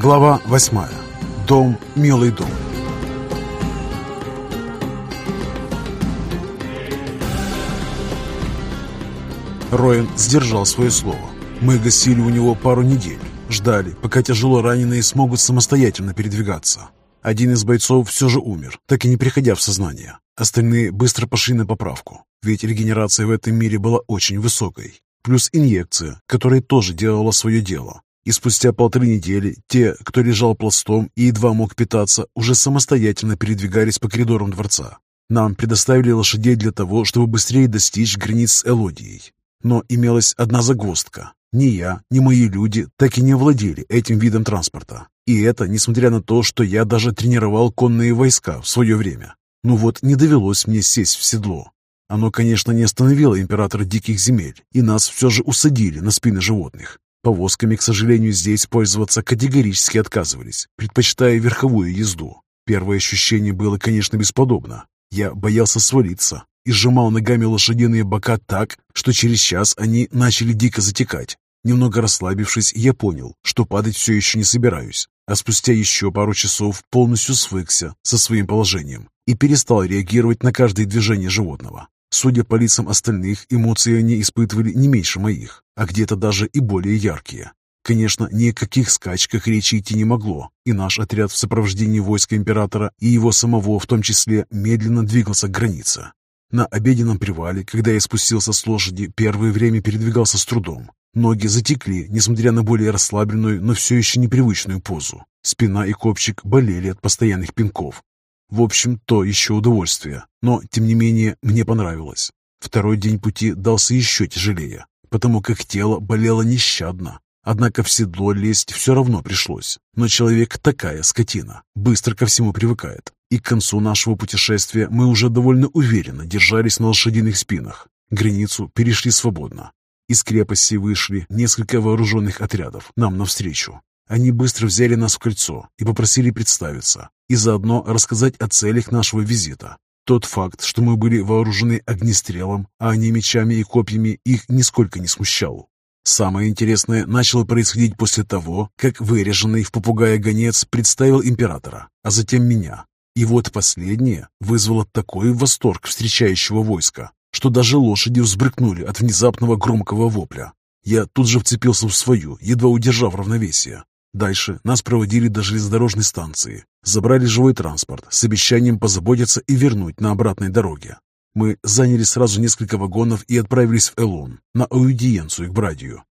Глава восьмая. Дом, милый дом. Роин сдержал свое слово. Мы гостили у него пару недель. Ждали, пока тяжело раненые смогут самостоятельно передвигаться. Один из бойцов все же умер, так и не приходя в сознание. Остальные быстро пошли на поправку, ведь регенерация в этом мире была очень высокой. Плюс инъекция, которая тоже делала свое дело. И спустя полторы недели те, кто лежал пластом и едва мог питаться, уже самостоятельно передвигались по коридорам дворца. Нам предоставили лошадей для того, чтобы быстрее достичь границ с Элодией. Но имелась одна загвоздка. Ни я, ни мои люди так и не владели этим видом транспорта. И это несмотря на то, что я даже тренировал конные войска в свое время. Ну вот не довелось мне сесть в седло. Оно, конечно, не остановило императора диких земель, и нас все же усадили на спины животных. Повозками, к сожалению, здесь пользоваться категорически отказывались, предпочитая верховую езду. Первое ощущение было, конечно, бесподобно. Я боялся свалиться и сжимал ногами лошадиные бока так, что через час они начали дико затекать. Немного расслабившись, я понял, что падать все еще не собираюсь, а спустя еще пару часов полностью свыкся со своим положением и перестал реагировать на каждое движение животного. Судя по лицам остальных, эмоции они испытывали не меньше моих, а где-то даже и более яркие. Конечно, ни о каких скачках речи идти не могло, и наш отряд в сопровождении войска императора и его самого в том числе медленно двигался к границе. На обеденном привале, когда я спустился с лошади, первое время передвигался с трудом. Ноги затекли, несмотря на более расслабленную, но все еще непривычную позу. Спина и копчик болели от постоянных пинков, в общем, то еще удовольствие, но, тем не менее, мне понравилось. Второй день пути дался еще тяжелее, потому как тело болело нещадно. Однако в седло лезть все равно пришлось. Но человек такая скотина, быстро ко всему привыкает. И к концу нашего путешествия мы уже довольно уверенно держались на лошадиных спинах. Границу перешли свободно. Из крепости вышли несколько вооруженных отрядов нам навстречу. Они быстро взяли нас в кольцо и попросили представиться, и заодно рассказать о целях нашего визита. Тот факт, что мы были вооружены огнестрелом, а не мечами и копьями, их нисколько не смущал. Самое интересное начало происходить после того, как выреженный в попугая гонец представил императора, а затем меня. И вот последнее вызвало такой восторг встречающего войска, что даже лошади взбрыкнули от внезапного громкого вопля. Я тут же вцепился в свою, едва удержав равновесие, Дальше нас проводили до железнодорожной станции, забрали живой транспорт с обещанием позаботиться и вернуть на обратной дороге. Мы заняли сразу несколько вагонов и отправились в Элон на аудиенцию к Брадию.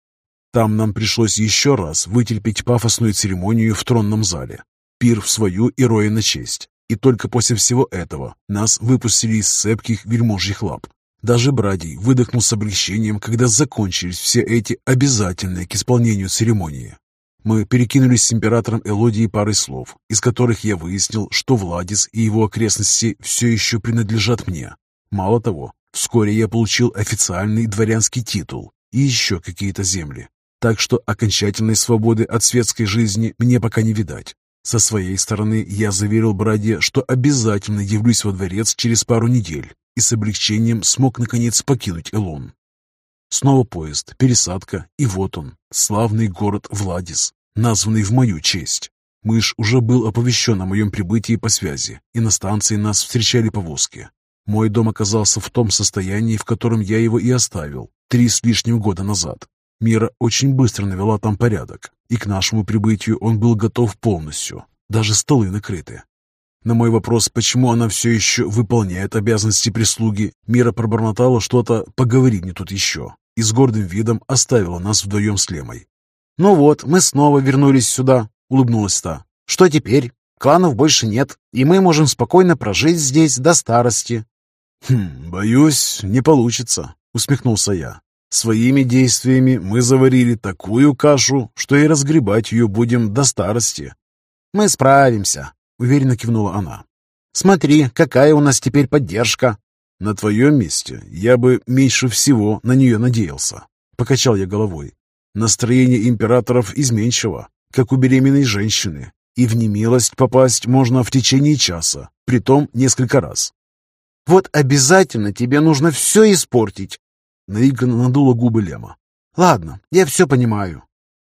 Там нам пришлось еще раз вытерпеть пафосную церемонию в тронном зале. Пир в свою и роя на честь. И только после всего этого нас выпустили из цепких вельможьих лап. Даже Брадий выдохнул с облегчением, когда закончились все эти обязательные к исполнению церемонии. Мы перекинулись с императором Элодией парой слов, из которых я выяснил, что Владис и его окрестности все еще принадлежат мне. Мало того, вскоре я получил официальный дворянский титул и еще какие-то земли. Так что окончательной свободы от светской жизни мне пока не видать. Со своей стороны я заверил Браде, что обязательно явлюсь во дворец через пару недель и с облегчением смог наконец покинуть Элон. Снова поезд, пересадка, и вот он, славный город Владис названный в мою честь. Мышь уже был оповещен о моем прибытии по связи, и на станции нас встречали повозки. Мой дом оказался в том состоянии, в котором я его и оставил, три с лишним года назад. Мира очень быстро навела там порядок, и к нашему прибытию он был готов полностью, даже столы накрыты. На мой вопрос, почему она все еще выполняет обязанности прислуги, Мира пробормотала что-то «поговори мне тут еще» и с гордым видом оставила нас вдвоем с Лемой. «Ну вот, мы снова вернулись сюда», — улыбнулась та. «Что теперь? Кланов больше нет, и мы можем спокойно прожить здесь до старости». «Хм, боюсь, не получится», — усмехнулся я. «Своими действиями мы заварили такую кашу, что и разгребать ее будем до старости». «Мы справимся», — уверенно кивнула она. «Смотри, какая у нас теперь поддержка». «На твоем месте я бы меньше всего на нее надеялся», — покачал я головой. Настроение императоров изменчиво, как у беременной женщины, и в немилость попасть можно в течение часа, притом несколько раз. «Вот обязательно тебе нужно все испортить!» Наигранно надула губы Лема. «Ладно, я все понимаю.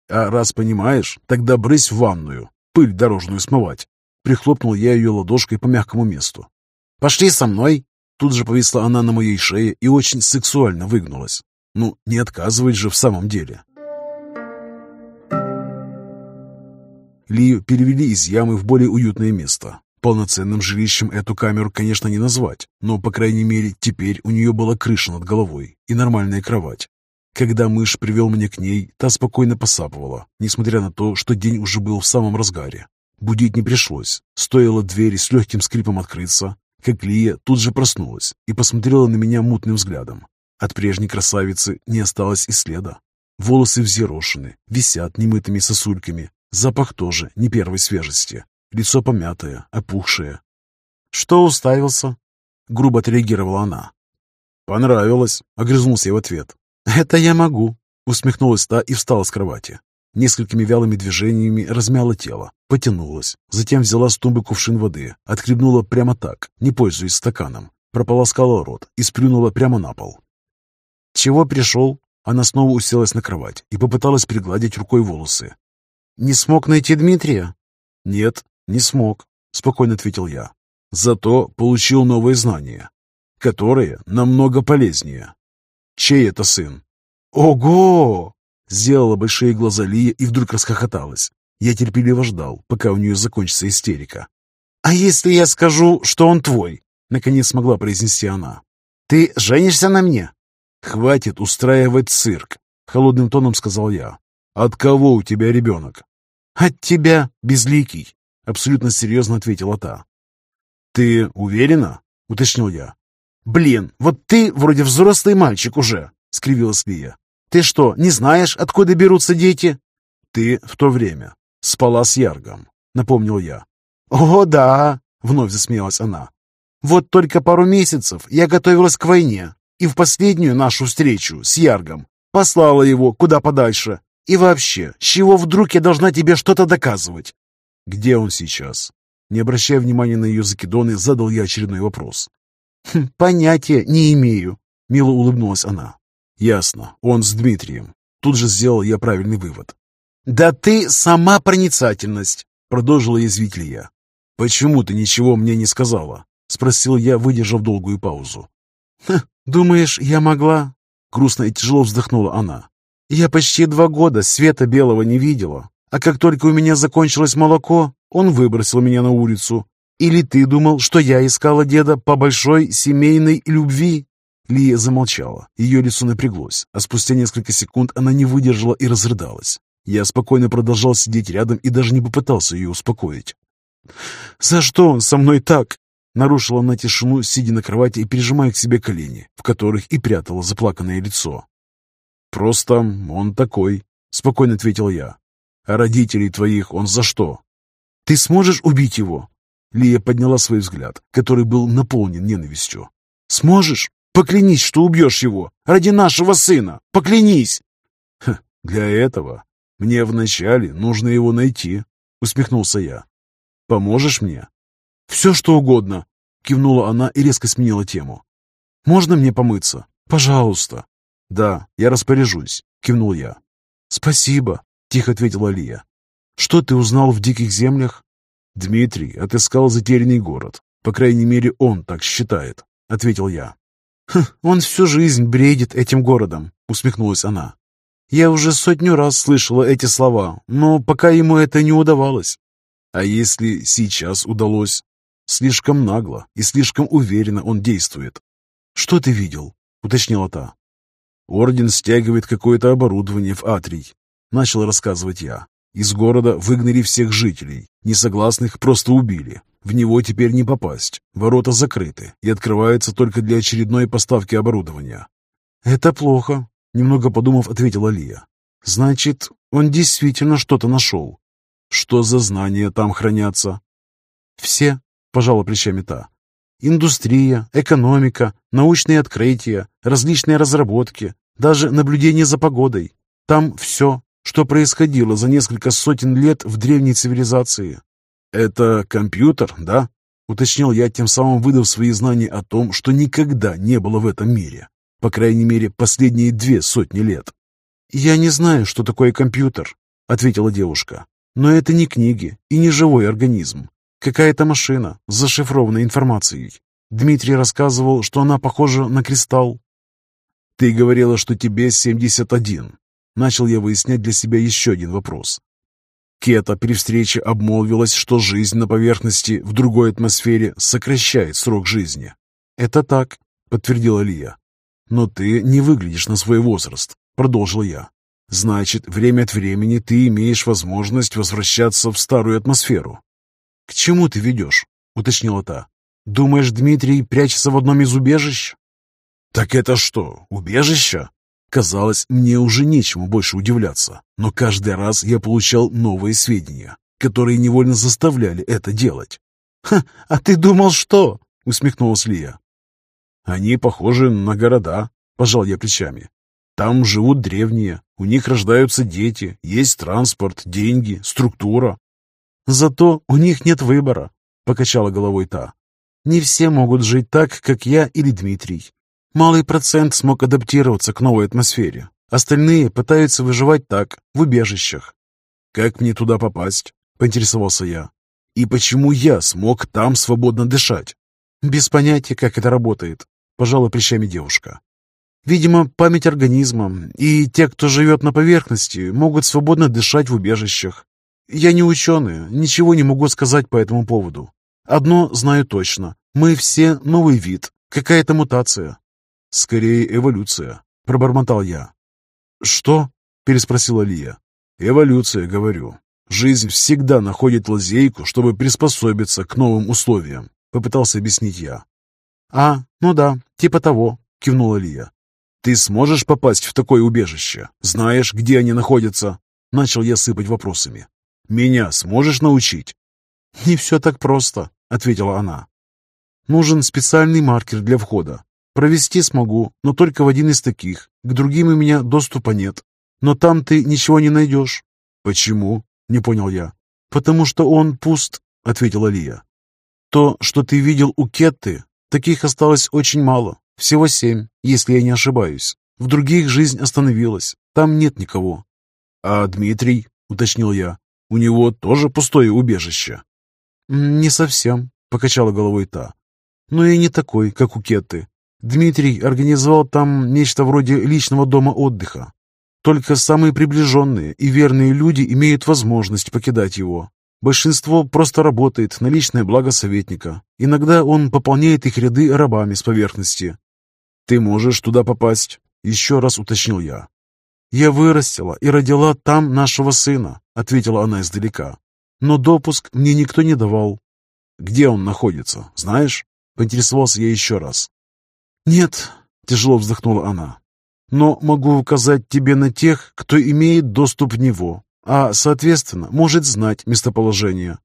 А раз понимаешь, тогда брысь в ванную, пыль дорожную смывать. Прихлопнул я ее ладошкой по мягкому месту. «Пошли со мной!» Тут же повисла она на моей шее и очень сексуально выгнулась. Ну, не отказывать же в самом деле. Лию перевели из ямы в более уютное место. Полноценным жилищем эту камеру, конечно, не назвать, но, по крайней мере, теперь у нее была крыша над головой и нормальная кровать. Когда мышь привел меня к ней, та спокойно посапывала, несмотря на то, что день уже был в самом разгаре. Будить не пришлось. Стоило двери с легким скрипом открыться, как Лия тут же проснулась и посмотрела на меня мутным взглядом. От прежней красавицы не осталось и следа. Волосы взъерошены, висят немытыми сосульками, запах тоже не первой свежести, лицо помятое, опухшее. «Что уставился?» — грубо отреагировала она. «Понравилось», — огрызнулся я в ответ. «Это я могу», — усмехнулась та и встала с кровати. Несколькими вялыми движениями размяла тело, потянулась, затем взяла с тумбы кувшин воды, отхлебнула прямо так, не пользуясь стаканом, прополоскала рот и сплюнула прямо на пол. «Чего пришел?» Она снова уселась на кровать и попыталась пригладить рукой волосы. «Не смог найти Дмитрия?» «Нет, не смог», — спокойно ответил я. «Зато получил новые знания, которые намного полезнее. Чей это сын?» «Ого!» — сделала большие глаза Лия и вдруг расхохоталась. Я терпеливо ждал, пока у нее закончится истерика. «А если я скажу, что он твой?» — наконец смогла произнести она. «Ты женишься на мне?» «Хватит устраивать цирк», — холодным тоном сказал я. «От кого у тебя ребенок?» «От тебя, безликий», — абсолютно серьезно ответила та. «Ты уверена?» — уточнил я. «Блин, вот ты вроде взрослый мальчик уже», — скривилась Лия. «Ты что, не знаешь, откуда берутся дети?» «Ты в то время спала с Яргом», — напомнил я. «О, да!» — вновь засмеялась она. «Вот только пару месяцев я готовилась к войне, и в последнюю нашу встречу с Яргом послала его куда подальше. И вообще, с чего вдруг я должна тебе что-то доказывать?» «Где он сейчас?» Не обращая внимания на ее закидоны, задал я очередной вопрос. «Хм, «Понятия не имею», — мило улыбнулась она. «Ясно, он с Дмитрием». Тут же сделал я правильный вывод. «Да ты сама проницательность!» — продолжила язвить Лия. «Почему ты ничего мне не сказала?» — спросил я, выдержав долгую паузу. «Думаешь, я могла?» — грустно и тяжело вздохнула она. «Я почти два года света белого не видела, а как только у меня закончилось молоко, он выбросил меня на улицу. Или ты думал, что я искала деда по большой семейной любви?» Лия замолчала, ее лицо напряглось, а спустя несколько секунд она не выдержала и разрыдалась. Я спокойно продолжал сидеть рядом и даже не попытался ее успокоить. «За что он со мной так?» Нарушила она тишину, сидя на кровати и прижимая к себе колени, в которых и прятала заплаканное лицо. «Просто он такой», — спокойно ответил я. «А родителей твоих он за что?» «Ты сможешь убить его?» Лия подняла свой взгляд, который был наполнен ненавистью. «Сможешь? Поклянись, что убьешь его! Ради нашего сына! Поклянись!» «Для этого мне вначале нужно его найти», — усмехнулся я. «Поможешь мне?» «Все, что угодно», — кивнула она и резко сменила тему. «Можно мне помыться? Пожалуйста». «Да, я распоряжусь», — кивнул я. «Спасибо», — тихо ответила Лия. «Что ты узнал в диких землях?» «Дмитрий отыскал затерянный город. По крайней мере, он так считает», — ответил я. «Хм, «Он всю жизнь бредит этим городом», — усмехнулась она. Я уже сотню раз слышала эти слова, но пока ему это не удавалось. А если сейчас удалось? Слишком нагло и слишком уверенно он действует. «Что ты видел?» — уточнила та. «Орден стягивает какое-то оборудование в Атрий», — начал рассказывать я. «Из города выгнали всех жителей, несогласных просто убили. В него теперь не попасть, ворота закрыты и открываются только для очередной поставки оборудования». «Это плохо», Немного подумав, ответила Лия. «Значит, он действительно что-то нашел». «Что за знания там хранятся?» «Все», — пожала плечами та. «Индустрия, экономика, научные открытия, различные разработки, даже наблюдение за погодой. Там все, что происходило за несколько сотен лет в древней цивилизации». «Это компьютер, да?» — уточнил я, тем самым выдав свои знания о том, что никогда не было в этом мире. По крайней мере, последние две сотни лет. «Я не знаю, что такое компьютер», — ответила девушка. «Но это не книги и не живой организм. Какая-то машина с зашифрованной информацией. Дмитрий рассказывал, что она похожа на кристалл. «Ты говорила, что тебе 71». Начал я выяснять для себя еще один вопрос. Кета при встрече обмолвилась, что жизнь на поверхности в другой атмосфере сокращает срок жизни. «Это так», — подтвердила Лия. «Но ты не выглядишь на свой возраст», — продолжил я. «Значит, время от времени ты имеешь возможность возвращаться в старую атмосферу». «К чему ты ведешь?» — уточнила та. «Думаешь, Дмитрий прячется в одном из убежищ?» «Так это что, убежище?» Казалось, мне уже нечему больше удивляться, но каждый раз я получал новые сведения, которые невольно заставляли это делать. «Ха, а ты думал, что?» — усмехнулась Лия. «Они похожи на города», — пожал я плечами. «Там живут древние, у них рождаются дети, есть транспорт, деньги, структура». «Зато у них нет выбора», — покачала головой та. «Не все могут жить так, как я или Дмитрий. Малый процент смог адаптироваться к новой атмосфере. Остальные пытаются выживать так, в убежищах. «Как мне туда попасть?» – поинтересовался я. «И почему я смог там свободно дышать?» «Без понятия, как это работает», – пожала плечами девушка. «Видимо, память организма, и те, кто живет на поверхности, могут свободно дышать в убежищах. Я не ученый, ничего не могу сказать по этому поводу. Одно знаю точно. Мы все новый вид, какая-то мутация. «Скорее эволюция», — пробормотал я. «Что?» — переспросила Лия. «Эволюция, говорю. Жизнь всегда находит лазейку, чтобы приспособиться к новым условиям», — попытался объяснить я. «А, ну да, типа того», — кивнула Лия. «Ты сможешь попасть в такое убежище? Знаешь, где они находятся?» Начал я сыпать вопросами. «Меня сможешь научить?» «Не все так просто», — ответила она. «Нужен специальный маркер для входа. Провести смогу, но только в один из таких. К другим у меня доступа нет. Но там ты ничего не найдешь. Почему? Не понял я. Потому что он пуст, ответила Лия. То, что ты видел у Кетты, таких осталось очень мало. Всего семь, если я не ошибаюсь. В других жизнь остановилась. Там нет никого. А Дмитрий, уточнил я, у него тоже пустое убежище. Не совсем, покачала головой та. Но и не такой, как у Кетты. Дмитрий организовал там нечто вроде личного дома отдыха. Только самые приближенные и верные люди имеют возможность покидать его. Большинство просто работает на личное благо советника. Иногда он пополняет их ряды рабами с поверхности. «Ты можешь туда попасть?» — еще раз уточнил я. «Я вырастила и родила там нашего сына», — ответила она издалека. «Но допуск мне никто не давал». «Где он находится, знаешь?» — поинтересовался я еще раз. «Нет», — тяжело вздохнула она, — «но могу указать тебе на тех, кто имеет доступ в него, а, соответственно, может знать местоположение».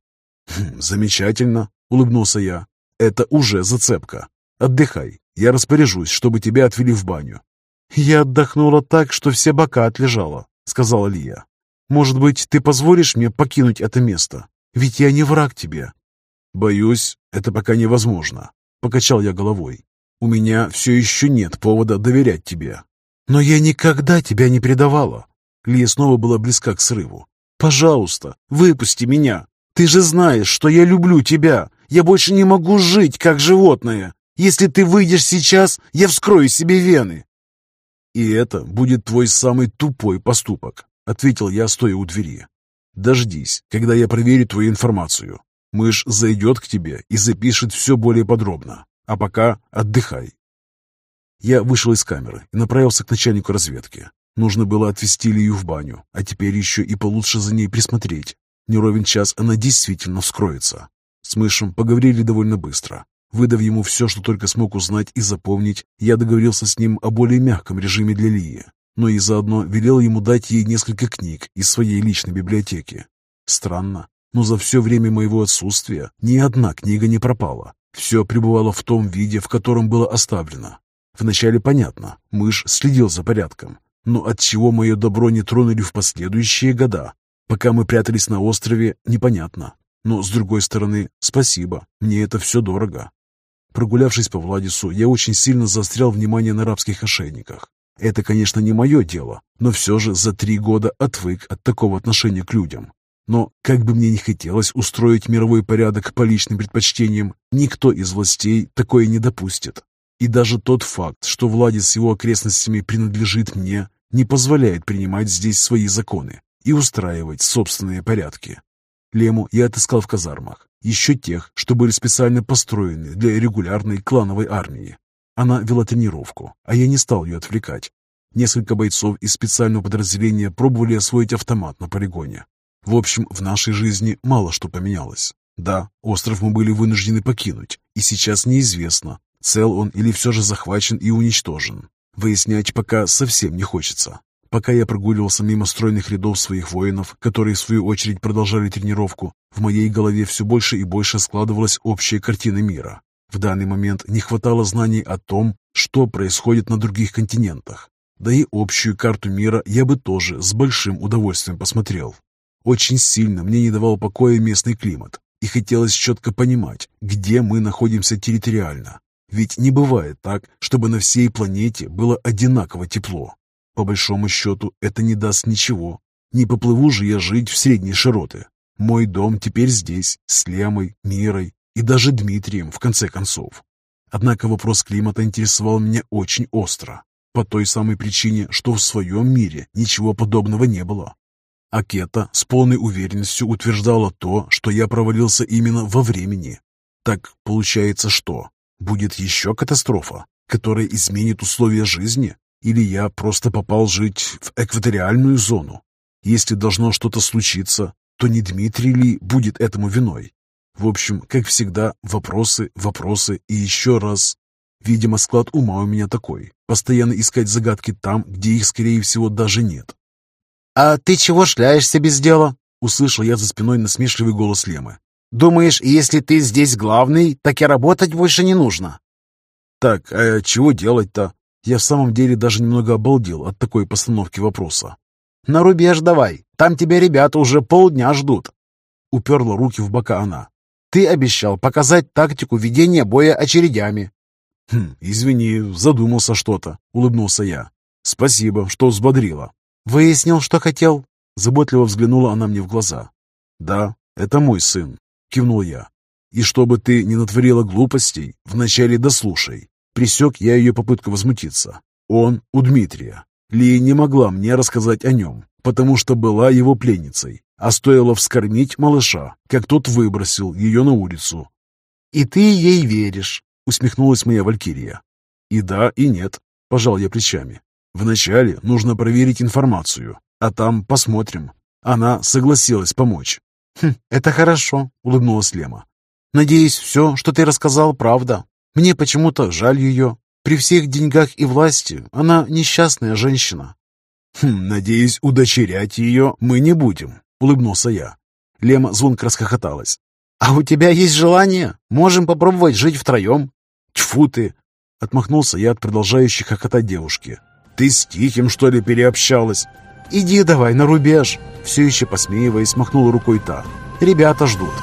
«Хм, «Замечательно», — улыбнулся я. «Это уже зацепка. Отдыхай, я распоряжусь, чтобы тебя отвели в баню». «Я отдохнула так, что все бока отлежала», — сказала Лия. «Может быть, ты позволишь мне покинуть это место? Ведь я не враг тебе». «Боюсь, это пока невозможно», — покачал я головой. У меня все еще нет повода доверять тебе. Но я никогда тебя не предавала. Лия снова была близка к срыву. Пожалуйста, выпусти меня. Ты же знаешь, что я люблю тебя. Я больше не могу жить, как животное. Если ты выйдешь сейчас, я вскрою себе вены. И это будет твой самый тупой поступок, ответил я, стоя у двери. Дождись, когда я проверю твою информацию. Мышь зайдет к тебе и запишет все более подробно. А пока отдыхай. Я вышел из камеры и направился к начальнику разведки. Нужно было отвезти Лию в баню, а теперь еще и получше за ней присмотреть. Не ровен час она действительно вскроется. С мышем поговорили довольно быстро. Выдав ему все, что только смог узнать и запомнить, я договорился с ним о более мягком режиме для Лии, но и заодно велел ему дать ей несколько книг из своей личной библиотеки. Странно, но за все время моего отсутствия ни одна книга не пропала. Все пребывало в том виде, в котором было оставлено. Вначале понятно, мышь следил за порядком, но от чего мое добро не тронули в последующие года? Пока мы прятались на острове, непонятно. Но, с другой стороны, спасибо, мне это все дорого. Прогулявшись по Владису, я очень сильно заострял внимание на арабских ошейниках. Это, конечно, не мое дело, но все же за три года отвык от такого отношения к людям. Но, как бы мне ни хотелось устроить мировой порядок по личным предпочтениям, никто из властей такое не допустит. И даже тот факт, что Владис с его окрестностями принадлежит мне, не позволяет принимать здесь свои законы и устраивать собственные порядки. Лему я отыскал в казармах, еще тех, что были специально построены для регулярной клановой армии. Она вела тренировку, а я не стал ее отвлекать. Несколько бойцов из специального подразделения пробовали освоить автомат на полигоне. В общем, в нашей жизни мало что поменялось. Да, остров мы были вынуждены покинуть, и сейчас неизвестно, цел он или все же захвачен и уничтожен. Выяснять пока совсем не хочется. Пока я прогуливался мимо стройных рядов своих воинов, которые в свою очередь продолжали тренировку, в моей голове все больше и больше складывалась общая картина мира. В данный момент не хватало знаний о том, что происходит на других континентах. Да и общую карту мира я бы тоже с большим удовольствием посмотрел. Очень сильно мне не давал покоя местный климат, и хотелось четко понимать, где мы находимся территориально. Ведь не бывает так, чтобы на всей планете было одинаково тепло. По большому счету, это не даст ничего. Не поплыву же я жить в средней широты. Мой дом теперь здесь, с Лемой, Мирой и даже Дмитрием, в конце концов. Однако вопрос климата интересовал меня очень остро, по той самой причине, что в своем мире ничего подобного не было. Акета с полной уверенностью утверждала то, что я провалился именно во времени. Так получается что? Будет еще катастрофа, которая изменит условия жизни? Или я просто попал жить в экваториальную зону? Если должно что-то случиться, то не Дмитрий ли будет этому виной? В общем, как всегда, вопросы, вопросы и еще раз. Видимо, склад ума у меня такой. Постоянно искать загадки там, где их, скорее всего, даже нет. «А ты чего шляешься без дела?» Услышал я за спиной насмешливый голос Лемы. Думаешь, если ты здесь главный, так и работать больше не нужно?» «Так, а чего делать-то?» Я в самом деле даже немного обалдел от такой постановки вопроса. «На рубеж давай, там тебя ребята уже полдня ждут». Уперла руки в бока она. «Ты обещал показать тактику ведения боя очередями». «Хм, извини, задумался что-то», — улыбнулся я. «Спасибо, что взбодрила». «Выяснил, что хотел?» Заботливо взглянула она мне в глаза. «Да, это мой сын кивнул я. «И чтобы ты не натворила глупостей, вначале дослушай». Присек я ее попытку возмутиться. Он у Дмитрия. Ли не могла мне рассказать о нем, потому что была его пленницей, а стоило вскормить малыша, как тот выбросил ее на улицу. «И ты ей веришь?» — усмехнулась моя валькирия. «И да, и нет», — пожал я плечами. «Вначале нужно проверить информацию, а там посмотрим». Она согласилась помочь. «Хм, это хорошо», — улыбнулась Лема. «Надеюсь, все, что ты рассказал, правда. Мне почему-то жаль ее. При всех деньгах и власти она несчастная женщина». «Хм, надеюсь, удочерять ее мы не будем», — улыбнулся я. Лема звонко расхохоталась. «А у тебя есть желание? Можем попробовать жить втроем». «Тьфу ты!» — отмахнулся я от продолжающей хохотать девушки. «Ты с Тихим, что ли, переобщалась?» «Иди давай на рубеж!» Все еще посмеиваясь, махнула рукой та. «Ребята ждут».